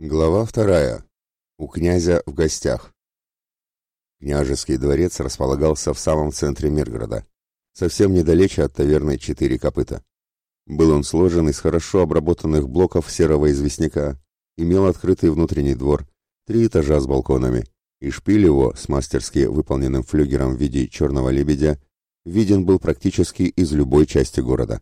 Глава вторая. У князя в гостях. Княжеский дворец располагался в самом центре Миргорода, совсем недалече от таверны «Четыре копыта». Был он сложен из хорошо обработанных блоков серого известняка, имел открытый внутренний двор, три этажа с балконами, и шпиль его с мастерски выполненным флюгером в виде черного лебедя виден был практически из любой части города.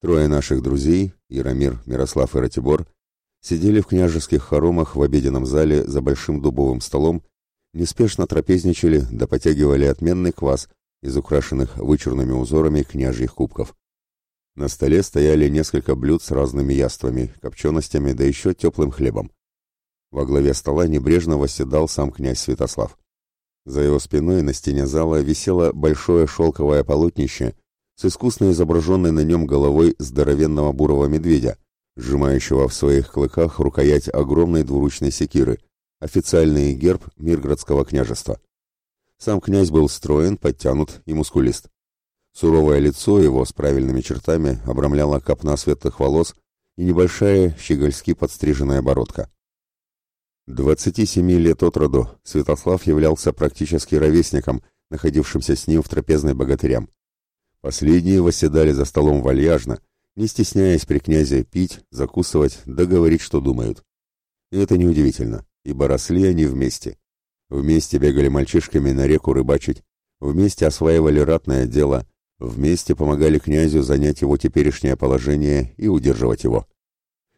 Трое наших друзей, Яромир, Мирослав и Ратибор – сидели в княжеских хоромах в обеденном зале за большим дубовым столом, неспешно трапезничали да потягивали отменный квас из украшенных вычурными узорами княжьих кубков. На столе стояли несколько блюд с разными яствами, копченостями да еще теплым хлебом. Во главе стола небрежно восседал сам князь Святослав. За его спиной на стене зала висело большое шелковое полотнище с искусно изображенной на нем головой здоровенного бурого медведя, сжимающего в своих клыках рукоять огромной двуручной секиры, официальный герб Миргородского княжества. Сам князь был строен, подтянут и мускулист. Суровое лицо его с правильными чертами обрамляла копна светлых волос и небольшая щегольски подстриженная бородка. 27 лет от роду Святослав являлся практически ровесником, находившимся с ним в трапезной богатырям. Последние восседали за столом вальяжно – не стесняясь при князе пить, закусывать, договорить, да что думают. И это неудивительно, ибо росли они вместе. Вместе бегали мальчишками на реку рыбачить, вместе осваивали ратное дело, вместе помогали князю занять его теперешнее положение и удерживать его.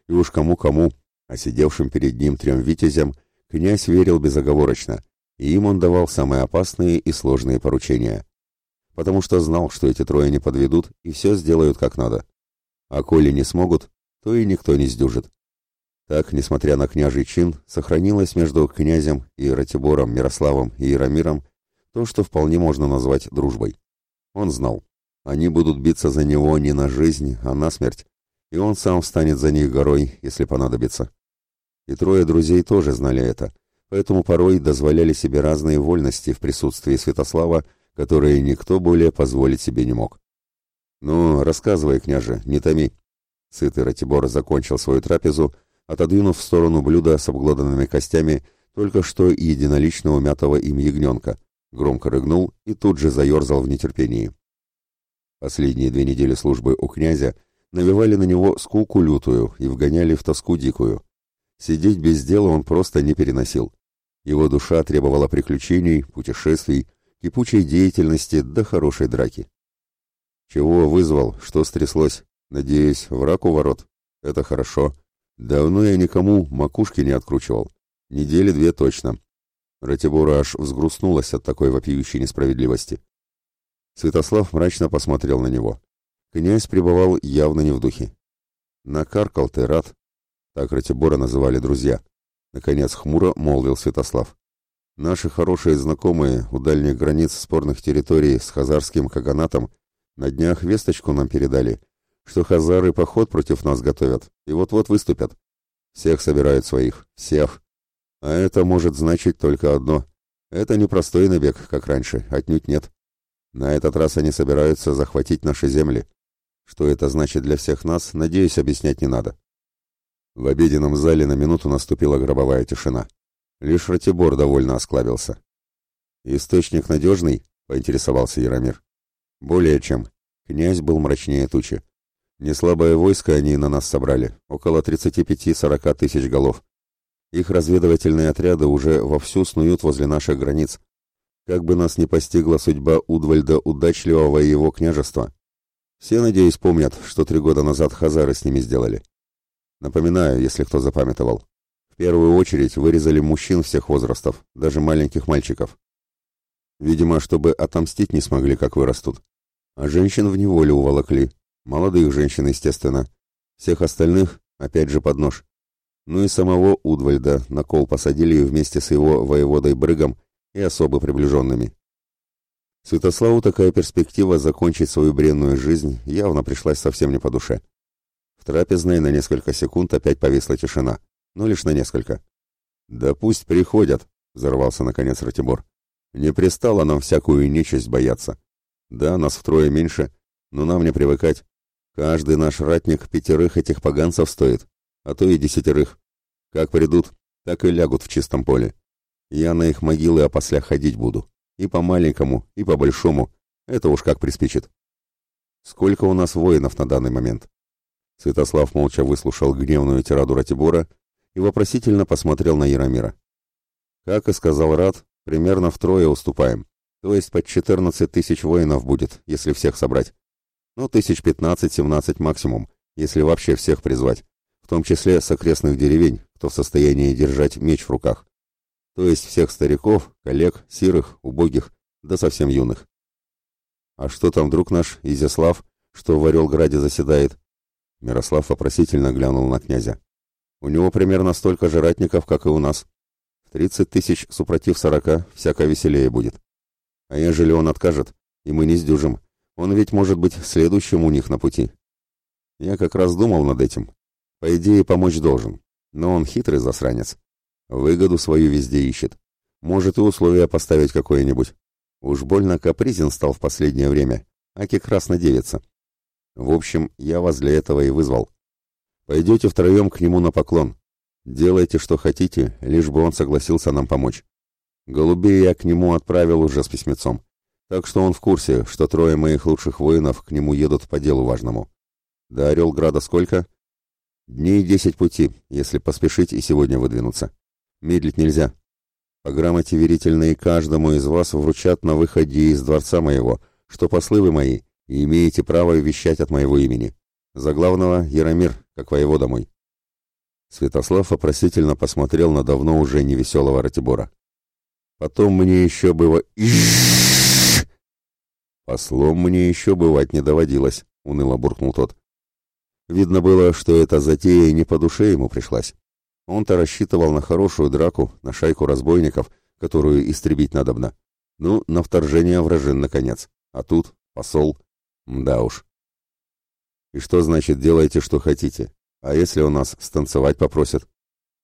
И уж кому-кому, а сидевшим перед ним трем витязям, князь верил безоговорочно, и им он давал самые опасные и сложные поручения. Потому что знал, что эти трое не подведут и все сделают как надо а коли не смогут, то и никто не сдюжит. Так, несмотря на княжий чин, сохранилось между князем и Ратибором Мирославом и Яромиром то, что вполне можно назвать дружбой. Он знал, они будут биться за него не на жизнь, а на смерть, и он сам встанет за них горой, если понадобится. И трое друзей тоже знали это, поэтому порой дозволяли себе разные вольности в присутствии Святослава, которые никто более позволить себе не мог. Ну, рассказывай, княже, не томи. Сытый Ратибор закончил свою трапезу, отодвинув в сторону блюда с обглоданными костями только что единолично умятого им ягненка, громко рыгнул и тут же заерзал в нетерпении. Последние две недели службы у князя навевали на него скуку лютую и вгоняли в тоску дикую. Сидеть без дела он просто не переносил. Его душа требовала приключений, путешествий, кипучей деятельности до да хорошей драки. «Чего вызвал? Что стряслось? Надеюсь, враг у ворот? Это хорошо. Давно я никому макушки не откручивал. Недели две точно». Ратибора аж взгрустнулась от такой вопиющей несправедливости. Святослав мрачно посмотрел на него. Князь пребывал явно не в духе. «Накаркал ты, рад!» Так Ратибора называли друзья. Наконец хмуро молвил Святослав. Наши хорошие знакомые у дальних границ спорных территорий с хазарским каганатом на днях весточку нам передали, что хазары поход против нас готовят и вот-вот выступят. Всех собирают своих, всех. А это может значить только одно. Это не простой набег, как раньше, отнюдь нет. На этот раз они собираются захватить наши земли. Что это значит для всех нас, надеюсь, объяснять не надо. В обеденном зале на минуту наступила гробовая тишина. Лишь Ратибор довольно осклабился. «Источник надежный?» — поинтересовался Яромир. Более чем. Князь был мрачнее тучи. Неслабое войско они на нас собрали, около 35-40 тысяч голов. Их разведывательные отряды уже вовсю снуют возле наших границ. Как бы нас не постигла судьба Удвальда Удачливого и его княжества. Все, надеюсь, помнят, что три года назад хазары с ними сделали. Напоминаю, если кто запамятовал. В первую очередь вырезали мужчин всех возрастов, даже маленьких мальчиков. Видимо, чтобы отомстить не смогли, как вырастут. А женщин в неволе уволокли. Молодых женщин, естественно. Всех остальных, опять же, под нож. Ну и самого Удвальда на кол посадили вместе с его воеводой-брыгом и особо приближенными. Святославу такая перспектива закончить свою бренную жизнь явно пришлась совсем не по душе. В трапезной на несколько секунд опять повисла тишина, но лишь на несколько. «Да пусть приходят», — взорвался наконец Ратибор. «Не пристало нам всякую нечисть бояться». Да, нас втрое меньше, но нам не привыкать. Каждый наш ратник пятерых этих поганцев стоит, а то и десятерых. Как придут, так и лягут в чистом поле. Я на их могилы опосля ходить буду. И по маленькому, и по большому. Это уж как приспичит. Сколько у нас воинов на данный момент? Святослав молча выслушал гневную тираду Ратибора и вопросительно посмотрел на Яромира. Как и сказал Рат, примерно втрое уступаем. То есть под 14 тысяч воинов будет, если всех собрать. Ну, тысяч 15-17 максимум, если вообще всех призвать, в том числе с окрестных деревень, кто в состоянии держать меч в руках. То есть всех стариков, коллег, сирых, убогих, да совсем юных. А что там друг наш, Изяслав, что в Орелграде заседает? Мирослав вопросительно глянул на князя. У него примерно столько же ратников, как и у нас. В 30 тысяч супротив 40 всяко веселее будет. А ежели он откажет, и мы не сдюжим, он ведь может быть следующим у них на пути. Я как раз думал над этим. По идее, помочь должен. Но он хитрый засранец. Выгоду свою везде ищет. Может и условия поставить какое-нибудь. Уж больно капризен стал в последнее время. Аки красно девица. В общем, я вас для этого и вызвал. Пойдете втроем к нему на поклон. Делайте, что хотите, лишь бы он согласился нам помочь. Голубей я к нему отправил уже с письмецом. Так что он в курсе, что трое моих лучших воинов к нему едут по делу важному. До Орелграда сколько? Дней десять пути, если поспешить и сегодня выдвинуться. Медлить нельзя. По грамоте верительной каждому из вас вручат на выходе из дворца моего, что послы вы мои, и имеете право вещать от моего имени. За главного Яромир, как воевода мой. Святослав вопросительно посмотрел на давно уже невеселого Ратибора. Потом мне еще было... «Послом мне еще бывать не доводилось», — уныло буркнул тот. Видно было, что эта затея не по душе ему пришлась. Он-то рассчитывал на хорошую драку, на шайку разбойников, которую истребить надобно. Ну, на вторжение вражин, наконец. А тут посол. Да уж. И что значит «делайте, что хотите»? А если у нас станцевать попросят?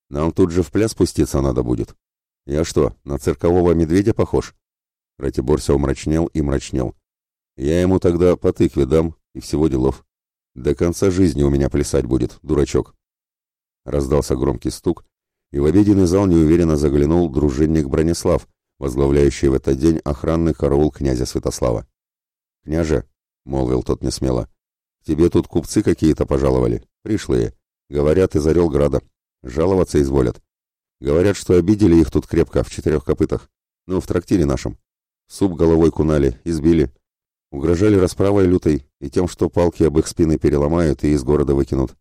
Нам тут же в пляс пуститься надо будет. «Я что, на циркового медведя похож?» Ратибор все мрачнел и мрачнел. «Я ему тогда по тыкве дам и всего делов. До конца жизни у меня плясать будет, дурачок». Раздался громкий стук, и в обеденный зал неуверенно заглянул дружинник Бронислав, возглавляющий в этот день охранный караул князя Святослава. «Княже», — молвил тот несмело, — «тебе тут купцы какие-то пожаловали, пришлые. Говорят, из Орелграда. Жаловаться изволят. Говорят, что обидели их тут крепко, в четырех копытах. Ну, в трактире нашем. Суп головой кунали, избили. Угрожали расправой лютой и тем, что палки об их спины переломают и из города выкинут.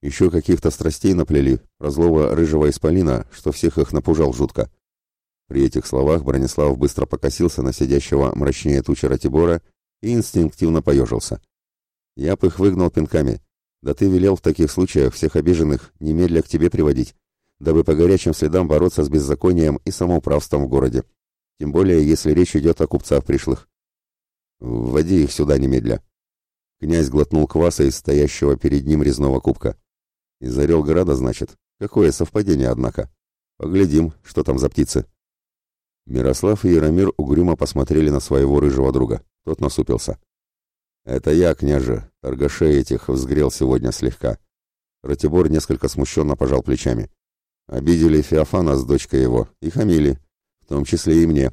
Еще каких-то страстей наплели, разлова рыжего исполина, что всех их напужал жутко. При этих словах Бронислав быстро покосился на сидящего мрачнее тучи Ратибора и инстинктивно поежился. Я бы их выгнал пинками. Да ты велел в таких случаях всех обиженных немедля к тебе приводить, дабы по горячим следам бороться с беззаконием и самоуправством в городе. Тем более, если речь идет о купцах пришлых. «Вводи их сюда немедля». Князь глотнул кваса из стоящего перед ним резного кубка. «Из Орелграда, значит? Какое совпадение, однако? Поглядим, что там за птицы». Мирослав и Яромир угрюмо посмотрели на своего рыжего друга. Тот насупился. «Это я, княже. Торгашей этих взгрел сегодня слегка». Ратибор несколько смущенно пожал плечами. Обидели Феофана с дочкой его и хамили, в том числе и мне.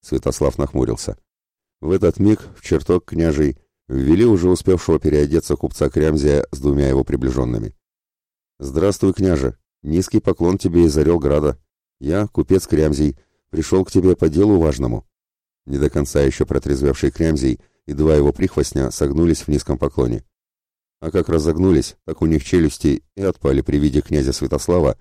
Святослав нахмурился. В этот миг в чертог княжий ввели уже успевшего переодеться купца Крямзия с двумя его приближенными. «Здравствуй, княже! Низкий поклон тебе из Орелграда. Я, купец Крямзий, пришел к тебе по делу важному». Не до конца еще протрезвевший Крямзий и два его прихвостня согнулись в низком поклоне а как разогнулись, так у них челюсти и отпали при виде князя Святослава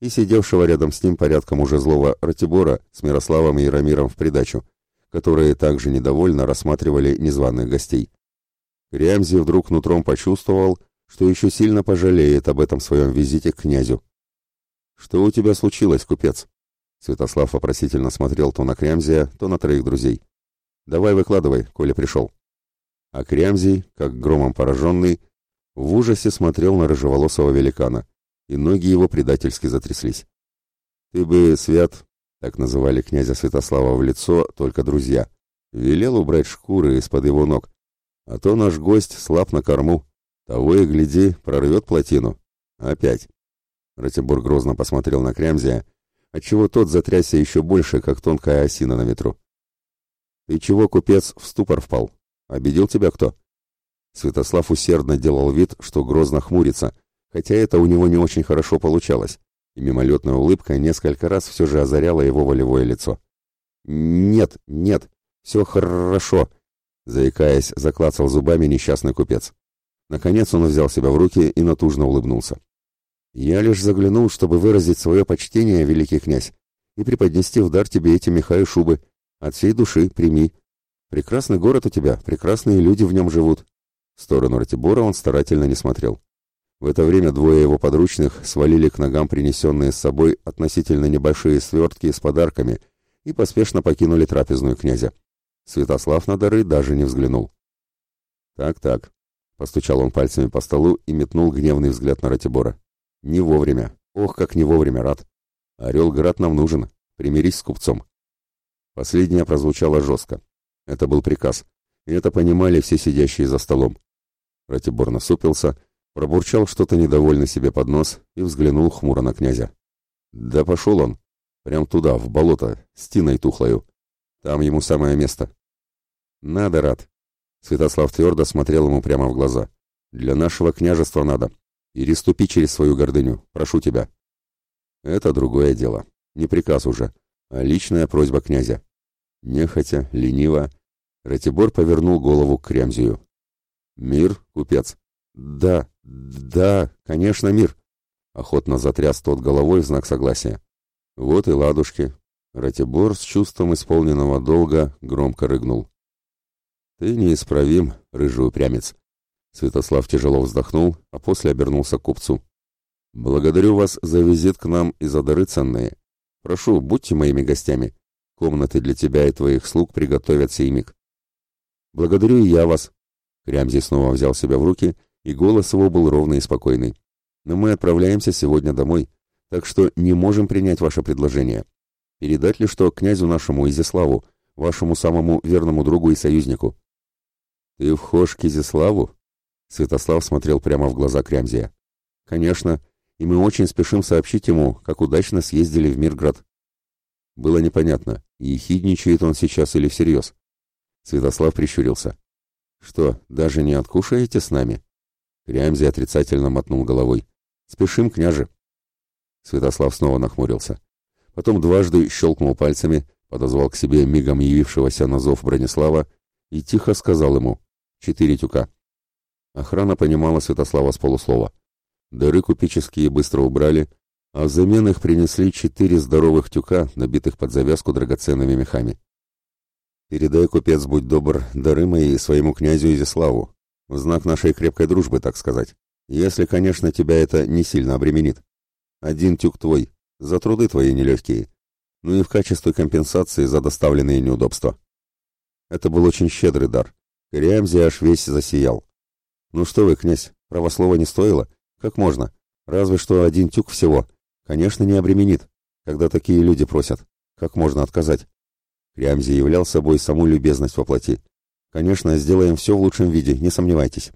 и сидевшего рядом с ним порядком уже злого Ратибора с Мирославом и Яромиром в придачу, которые также недовольно рассматривали незваных гостей. Рямзи вдруг нутром почувствовал, что еще сильно пожалеет об этом своем визите к князю. «Что у тебя случилось, купец?» Святослав вопросительно смотрел то на Крямзия, то на троих друзей. «Давай выкладывай, коли пришел». А Крямзий, как громом пораженный, в ужасе смотрел на рыжеволосого великана, и ноги его предательски затряслись. «Ты бы, Свят, так называли князя Святослава в лицо только друзья, велел убрать шкуры из-под его ног, а то наш гость слаб на корму, того и гляди, прорвет плотину. Опять». Ратибор грозно посмотрел на Крямзия, отчего тот затрясся еще больше, как тонкая осина на ветру. «Ты чего, купец, в ступор впал? Обидел тебя кто?» Святослав усердно делал вид, что грозно хмурится, хотя это у него не очень хорошо получалось, и мимолетная улыбка несколько раз все же озаряла его волевое лицо. «Нет, нет, все хорошо», — заикаясь, заклацал зубами несчастный купец. Наконец он взял себя в руки и натужно улыбнулся. «Я лишь заглянул, чтобы выразить свое почтение, великий князь, и преподнести в дар тебе эти меха и шубы. От всей души прими. Прекрасный город у тебя, прекрасные люди в нем живут, в сторону Ратибора он старательно не смотрел. В это время двое его подручных свалили к ногам принесенные с собой относительно небольшие свертки с подарками и поспешно покинули трапезную князя. Святослав на дары даже не взглянул. «Так-так», — постучал он пальцами по столу и метнул гневный взгляд на Ратибора. «Не вовремя. Ох, как не вовремя, Рат. Орел Град нам нужен. Примирись с купцом». Последнее прозвучало жестко. Это был приказ, и это понимали все сидящие за столом. Ратибор насупился, пробурчал что-то недовольно себе под нос и взглянул хмуро на князя. «Да пошел он! Прям туда, в болото, с Тиной тухлою. Там ему самое место». «Надо, Рад!» Святослав твердо смотрел ему прямо в глаза. «Для нашего княжества надо. И реступи через свою гордыню. Прошу тебя». «Это другое дело. Не приказ уже, а личная просьба князя». Нехотя, лениво, Ратибор повернул голову к Кремзию. «Мир, купец?» «Да, да, конечно, мир!» Охотно затряс тот головой в знак согласия. «Вот и ладушки!» Ратибор с чувством исполненного долга громко рыгнул. «Ты неисправим, рыжий упрямец!» Святослав тяжело вздохнул, а после обернулся к купцу. «Благодарю вас за визит к нам и за дары ценные. Прошу, будьте моими гостями. Комнаты для тебя и твоих слуг приготовят сеймик». «Благодарю и я вас», Рямзи снова взял себя в руки, и голос его был ровный и спокойный. «Но мы отправляемся сегодня домой, так что не можем принять ваше предложение. Передать ли что князю нашему Изяславу, вашему самому верному другу и союзнику?» «Ты вхож к Изяславу?» Святослав смотрел прямо в глаза Крямзия. «Конечно, и мы очень спешим сообщить ему, как удачно съездили в Мирград». Было непонятно, ехидничает он сейчас или всерьез. Святослав прищурился. «Что, даже не откушаете с нами?» Крямзи отрицательно мотнул головой. «Спешим, княже!» Святослав снова нахмурился. Потом дважды щелкнул пальцами, подозвал к себе мигом явившегося на зов Бронислава и тихо сказал ему «Четыре тюка». Охрана понимала Святослава с полуслова. Дыры купеческие быстро убрали, а взамен их принесли четыре здоровых тюка, набитых под завязку драгоценными мехами. Передай, купец, будь добр, дары мои своему князю Изиславу. В знак нашей крепкой дружбы, так сказать. Если, конечно, тебя это не сильно обременит. Один тюк твой, за труды твои нелегкие. Ну и в качестве компенсации за доставленные неудобства. Это был очень щедрый дар. Кориамзи аж весь засиял. Ну что вы, князь, правослова не стоило? Как можно? Разве что один тюк всего. Конечно, не обременит, когда такие люди просят. Как можно отказать? Рямзи являл собой саму любезность во плоти. Конечно, сделаем все в лучшем виде, не сомневайтесь.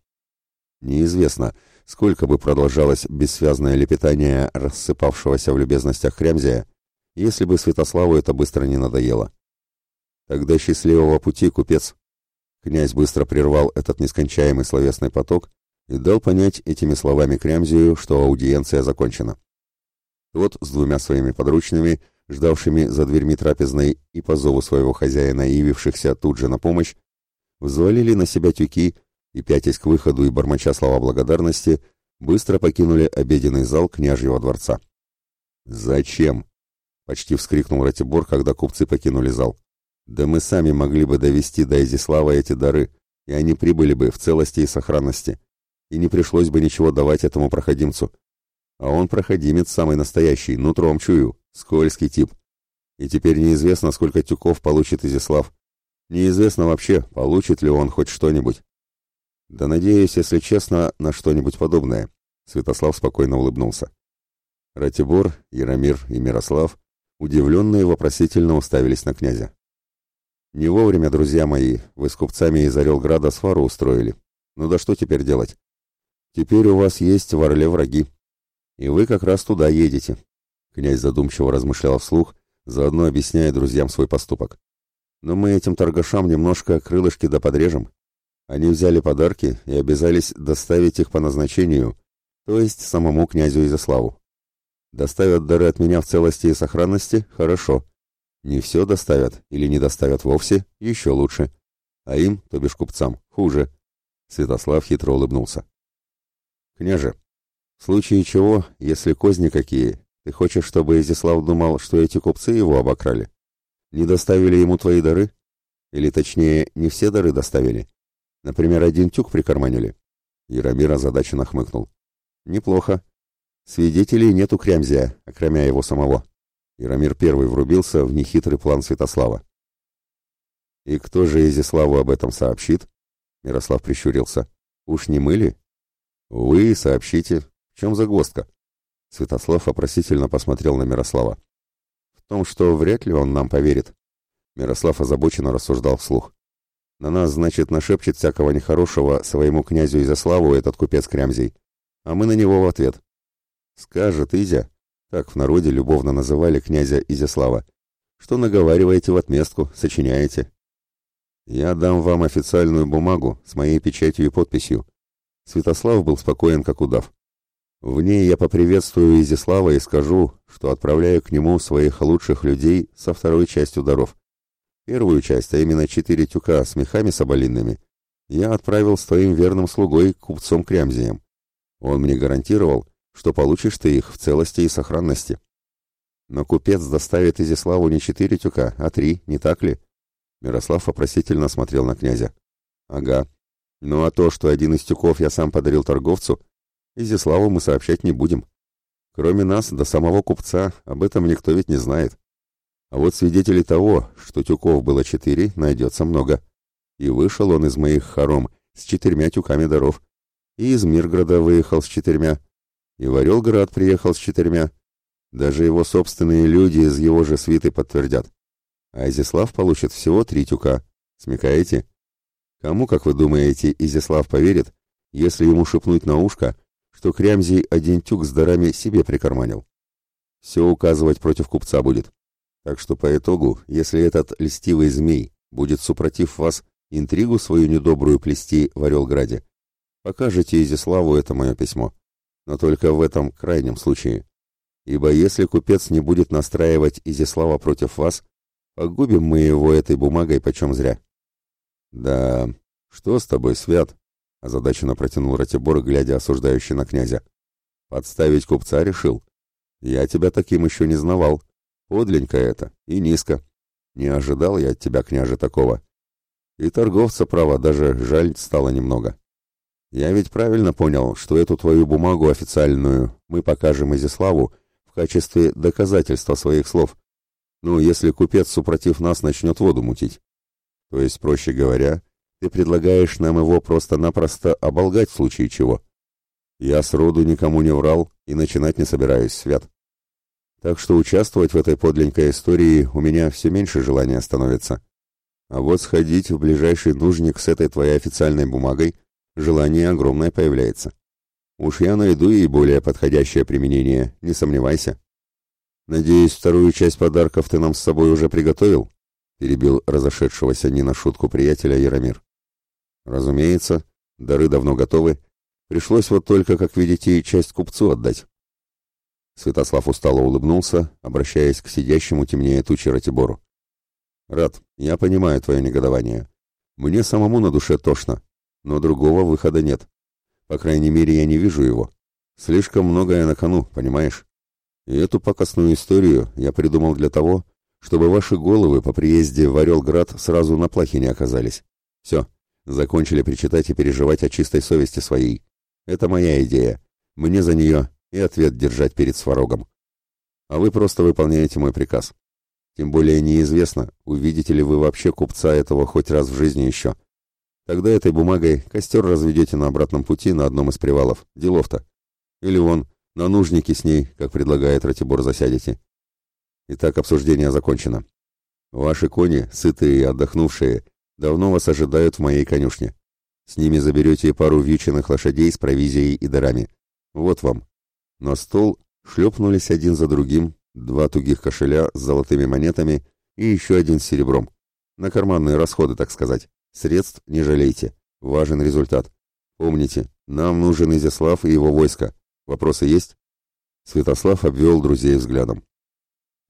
Неизвестно, сколько бы продолжалось бессвязное лепетание рассыпавшегося в любезностях Рямзия, если бы Святославу это быстро не надоело. Тогда счастливого пути, купец. Князь быстро прервал этот нескончаемый словесный поток и дал понять этими словами Крямзию, что аудиенция закончена. Вот с двумя своими подручными ждавшими за дверьми трапезной и по зову своего хозяина явившихся тут же на помощь, взвалили на себя тюки и, пятясь к выходу и бормоча слова благодарности, быстро покинули обеденный зал княжьего дворца. «Зачем?» — почти вскрикнул Ратибор, когда купцы покинули зал. «Да мы сами могли бы довести до Изислава эти дары, и они прибыли бы в целости и сохранности, и не пришлось бы ничего давать этому проходимцу, а он проходимец самый настоящий, нутром чую, скользкий тип. И теперь неизвестно, сколько тюков получит Изяслав. Неизвестно вообще, получит ли он хоть что-нибудь. Да надеюсь, если честно, на что-нибудь подобное. Святослав спокойно улыбнулся. Ратибор, Яромир и Мирослав удивленные вопросительно уставились на князя. Не вовремя, друзья мои, вы с купцами из Орелграда свару устроили. Ну да что теперь делать? Теперь у вас есть в Орле враги и вы как раз туда едете. Князь задумчиво размышлял вслух, заодно объясняя друзьям свой поступок. Но мы этим торгашам немножко крылышки да подрежем. Они взяли подарки и обязались доставить их по назначению, то есть самому князю Изяславу. Доставят дары от меня в целости и сохранности – хорошо. Не все доставят или не доставят вовсе – еще лучше. А им, то бишь купцам, хуже. Святослав хитро улыбнулся. «Княже, в случае чего, если козни какие, ты хочешь, чтобы Изяслав думал, что эти купцы его обокрали? Не доставили ему твои дары? Или, точнее, не все дары доставили? Например, один тюк прикарманили?» Яромир озадаченно хмыкнул. «Неплохо. Свидетелей нету Крямзя, окромя его самого». Яромир первый врубился в нехитрый план Святослава. «И кто же Изяславу об этом сообщит?» Мирослав прищурился. «Уж не мыли? «Вы сообщите. В чем загвоздка?» Святослав вопросительно посмотрел на Мирослава. «В том, что вряд ли он нам поверит», — Мирослав озабоченно рассуждал вслух. «На нас, значит, нашепчет всякого нехорошего своему князю Изяславу этот купец Крямзей, а мы на него в ответ. Скажет Изя, так в народе любовно называли князя Изяслава, что наговариваете в отместку, сочиняете». «Я дам вам официальную бумагу с моей печатью и подписью». Святослав был спокоен, как удав. В ней я поприветствую Изяслава и скажу, что отправляю к нему своих лучших людей со второй частью даров. Первую часть, а именно четыре тюка с мехами соболинными, я отправил с твоим верным слугой, купцом Крямзием. Он мне гарантировал, что получишь ты их в целости и сохранности. Но купец доставит Изяславу не четыре тюка, а три, не так ли? Мирослав вопросительно смотрел на князя. Ага. Ну а то, что один из тюков я сам подарил торговцу — Изиславу мы сообщать не будем. Кроме нас, до самого купца, об этом никто ведь не знает. А вот свидетелей того, что тюков было четыре, найдется много. И вышел он из моих хором с четырьмя тюками даров. И из Мирграда выехал с четырьмя. И в Орелград приехал с четырьмя. Даже его собственные люди из его же свиты подтвердят. А Изяслав получит всего три тюка. Смекаете? Кому, как вы думаете, Изяслав поверит, если ему шепнуть на ушко, что Крямзий один тюк с дарами себе прикарманил. Все указывать против купца будет. Так что по итогу, если этот льстивый змей будет супротив вас интригу свою недобрую плести в Орелграде, покажите Изиславу это мое письмо. Но только в этом крайнем случае. Ибо если купец не будет настраивать Изислава против вас, погубим мы его этой бумагой почем зря. Да, что с тобой, Свят? Озадаченно протянул Ратибор, глядя осуждающе на князя. «Подставить купца решил? Я тебя таким еще не знавал. Подленько это и низко. Не ожидал я от тебя, княже, такого. И торговца, право, даже жаль стало немного. Я ведь правильно понял, что эту твою бумагу официальную мы покажем Изиславу в качестве доказательства своих слов. Ну, если купец, супротив нас, начнет воду мутить. То есть, проще говоря, ты предлагаешь нам его просто-напросто оболгать в случае чего. Я сроду никому не врал и начинать не собираюсь, Свят. Так что участвовать в этой подленькой истории у меня все меньше желания становится. А вот сходить в ближайший нужник с этой твоей официальной бумагой желание огромное появляется. Уж я найду ей более подходящее применение, не сомневайся. Надеюсь, вторую часть подарков ты нам с собой уже приготовил? перебил разошедшегося не на шутку приятеля Яромир. Разумеется, дары давно готовы. Пришлось вот только, как видите, часть купцу отдать. Святослав устало улыбнулся, обращаясь к сидящему темнее тучи Ратибору. «Рад, я понимаю твое негодование. Мне самому на душе тошно, но другого выхода нет. По крайней мере, я не вижу его. Слишком многое на кону, понимаешь? И эту пакостную историю я придумал для того, чтобы ваши головы по приезде в Орелград сразу на плахе не оказались. Все, Закончили причитать и переживать о чистой совести своей. Это моя идея. Мне за нее и ответ держать перед сварогом. А вы просто выполняете мой приказ. Тем более неизвестно, увидите ли вы вообще купца этого хоть раз в жизни еще. Тогда этой бумагой костер разведете на обратном пути на одном из привалов. Делов-то. Или вон, на нужнике с ней, как предлагает Ратибор, засядете. Итак, обсуждение закончено. Ваши кони, сытые и отдохнувшие, Давно вас ожидают в моей конюшне. С ними заберете пару вьюченных лошадей с провизией и дарами. Вот вам». На стол шлепнулись один за другим два тугих кошеля с золотыми монетами и еще один с серебром. На карманные расходы, так сказать. Средств не жалейте. Важен результат. Помните, нам нужен Изяслав и его войско. Вопросы есть? Святослав обвел друзей взглядом.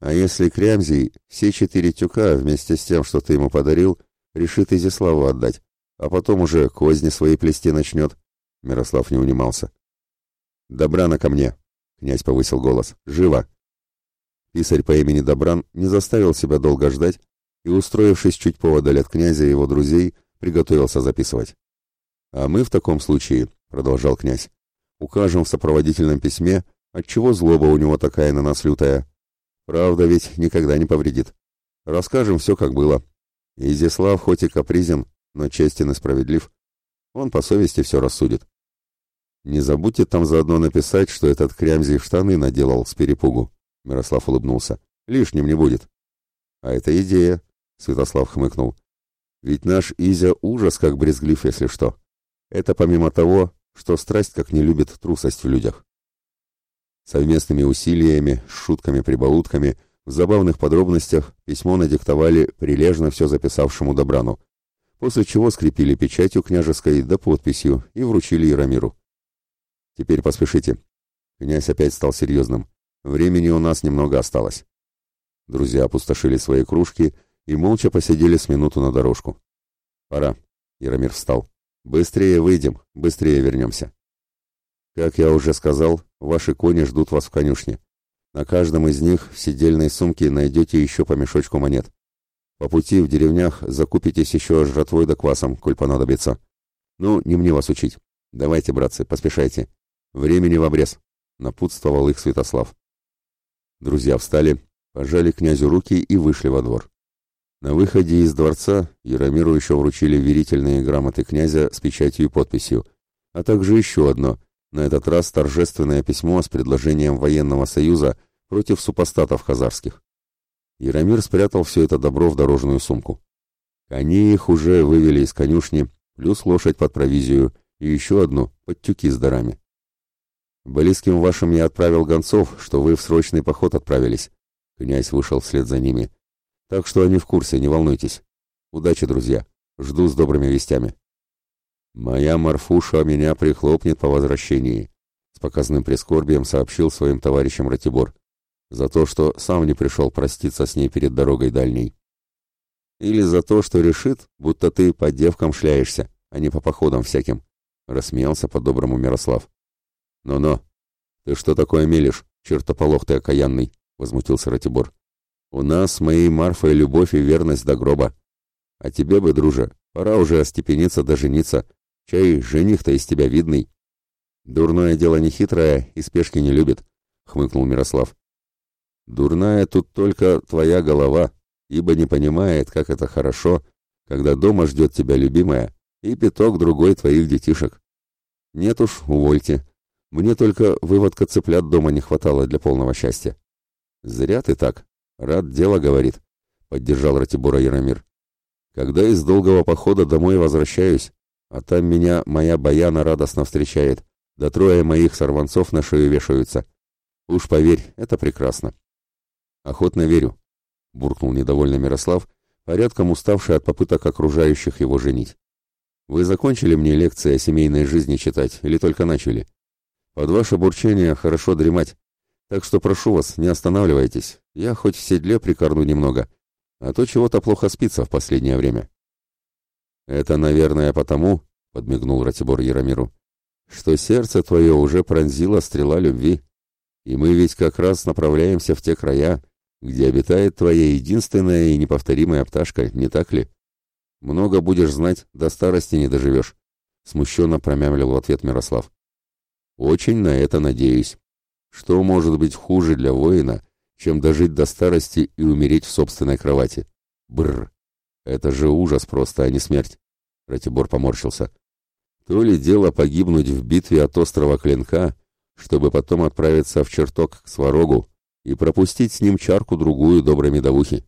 А если Крямзий все четыре тюка вместе с тем, что ты ему подарил, решит Изиславу отдать, а потом уже козни свои плести начнет. Мирослав не унимался. «Добрана ко мне!» — князь повысил голос. «Живо!» Писарь по имени Добран не заставил себя долго ждать и, устроившись чуть поодаль от князя и его друзей, приготовился записывать. «А мы в таком случае», — продолжал князь, — «укажем в сопроводительном письме, отчего злоба у него такая на нас лютая. Правда ведь никогда не повредит. Расскажем все, как было, Изяслав хоть и капризен, но честен и справедлив. Он по совести все рассудит. Не забудьте там заодно написать, что этот крямзи штаны наделал с перепугу. Мирослав улыбнулся. Лишним не будет. А это идея, Святослав хмыкнул. Ведь наш Изя ужас как брезглив, если что. Это помимо того, что страсть как не любит трусость в людях. Совместными усилиями, шутками-прибаутками — в забавных подробностях письмо надиктовали прилежно все записавшему Добрану, после чего скрепили печатью княжеской да подписью и вручили Ирамиру. «Теперь поспешите». Князь опять стал серьезным. «Времени у нас немного осталось». Друзья опустошили свои кружки и молча посидели с минуту на дорожку. «Пора», — Ирамир встал. «Быстрее выйдем, быстрее вернемся». «Как я уже сказал, ваши кони ждут вас в конюшне. На каждом из них в сидельной сумке найдете еще по мешочку монет. По пути в деревнях закупитесь еще жратвой да квасом, коль понадобится. Ну, не мне вас учить. Давайте, братцы, поспешайте. Времени в обрез, — напутствовал их Святослав. Друзья встали, пожали князю руки и вышли во двор. На выходе из дворца Яромиру еще вручили верительные грамоты князя с печатью и подписью, а также еще одно — на этот раз торжественное письмо с предложением военного союза против супостатов хазарских. Яромир спрятал все это добро в дорожную сумку. Коней их уже вывели из конюшни, плюс лошадь под провизию и еще одну под тюки с дарами. «Близким вашим я отправил гонцов, что вы в срочный поход отправились». Князь вышел вслед за ними. «Так что они в курсе, не волнуйтесь. Удачи, друзья. Жду с добрыми вестями». «Моя Марфуша меня прихлопнет по возвращении», — с показным прискорбием сообщил своим товарищам Ратибор, за то, что сам не пришел проститься с ней перед дорогой дальней. «Или за то, что решит, будто ты по девкам шляешься, а не по походам всяким», — рассмеялся по-доброму Мирослав. «Но-но, ты что такое мелешь, чертополох ты окаянный?» — возмутился Ратибор. «У нас с моей Марфой любовь и верность до гроба. А тебе бы, друже, пора уже остепениться да жениться, Чей жених-то из тебя видный. Дурное дело нехитрое и спешки не любит, хмыкнул Мирослав. Дурная тут только твоя голова, ибо не понимает, как это хорошо, когда дома ждет тебя любимая и пяток другой твоих детишек. Нет уж, увольте. Мне только выводка цыплят дома не хватало для полного счастья. Зря ты так. Рад дело говорит, поддержал Ратибора Яромир. Когда из долгого похода домой возвращаюсь, а там меня моя баяна радостно встречает. Да трое моих сорванцов на шею вешаются. Уж поверь, это прекрасно. Охотно верю, буркнул недовольно Мирослав, порядком уставший от попыток окружающих его женить. Вы закончили мне лекции о семейной жизни читать или только начали? Под ваше бурчание хорошо дремать. Так что прошу вас, не останавливайтесь. Я хоть в седле прикорну немного, а то чего-то плохо спится в последнее время. «Это, наверное, потому, — подмигнул Ратибор Яромиру, — что сердце твое уже пронзила стрела любви, и мы ведь как раз направляемся в те края, где обитает твоя единственная и неповторимая пташка, не так ли? Много будешь знать, до старости не доживешь», — смущенно промямлил в ответ Мирослав. «Очень на это надеюсь. Что может быть хуже для воина, чем дожить до старости и умереть в собственной кровати? Бррр!» «Это же ужас просто, а не смерть!» Ратибор поморщился. «То ли дело погибнуть в битве от острова Клинка, чтобы потом отправиться в чертог к Сварогу и пропустить с ним чарку-другую доброй медовухи.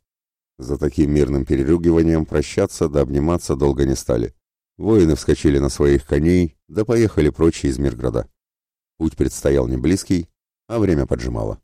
За таким мирным переругиванием прощаться да обниматься долго не стали. Воины вскочили на своих коней, да поехали прочь из Мирграда. Путь предстоял не близкий, а время поджимало.